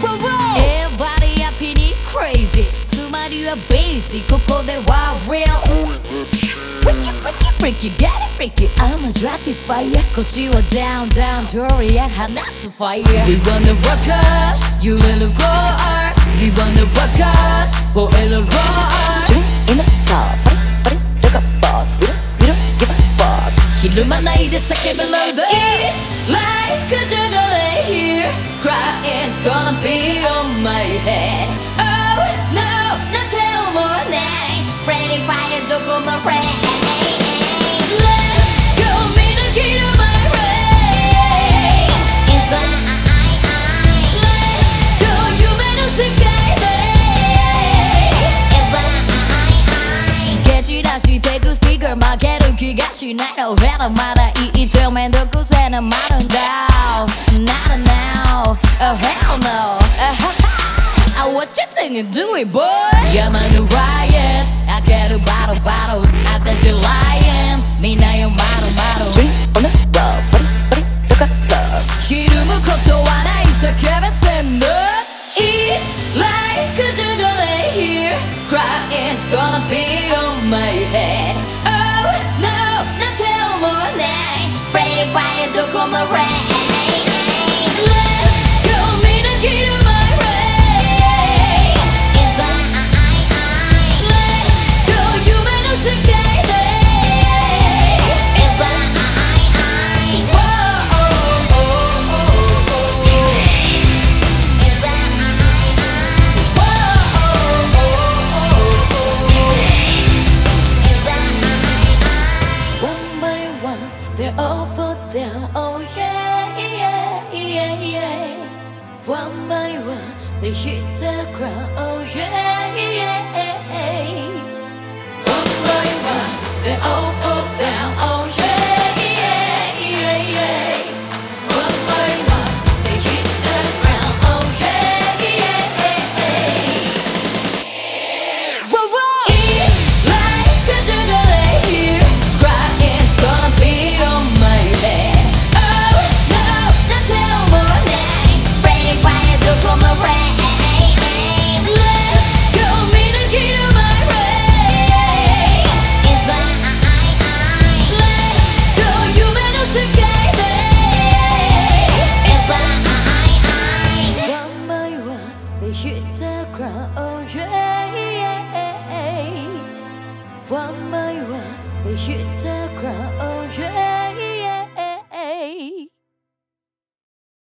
for roll Everybody up in it crazy. Real. Freaky freaky freaky get it freaky. I'm a rapid fire are down down ドリア放つ fire. We wanna rock us little roar We wanna rock us little roar in the top バリバリどこ boss. We don't, we don't give a fuck. ひるまないで叫ぶ It's like a juggling here Crying. Gonna be on my head Oh no なんて思わない Ready fire どこも friend Let go みな切る my way Inside Let go 夢の世界で Inside 蹴散らしてくスピーカー負ける気がしないのヘラまだいいとめんどくせえなまるんだ Not now thing you do it, boy. Yeah, man, the riot. I got a bottle bottles. I thought you lying. Me now you model model. Dream on the road, buddy, buddy, look at the. 기름을 걷도 않아 있어게바 stand up. It's like a jungle in here. Cry is gonna be on my head. Oh no, not till morning. Free don't come around. By one, they all fall down. Oh yeah, yeah, yeah, yeah. One by one, they hit the ground. Oh yeah, yeah. One by one, they all the ground. Oh yeah, yeah. One by one, they hit the ground.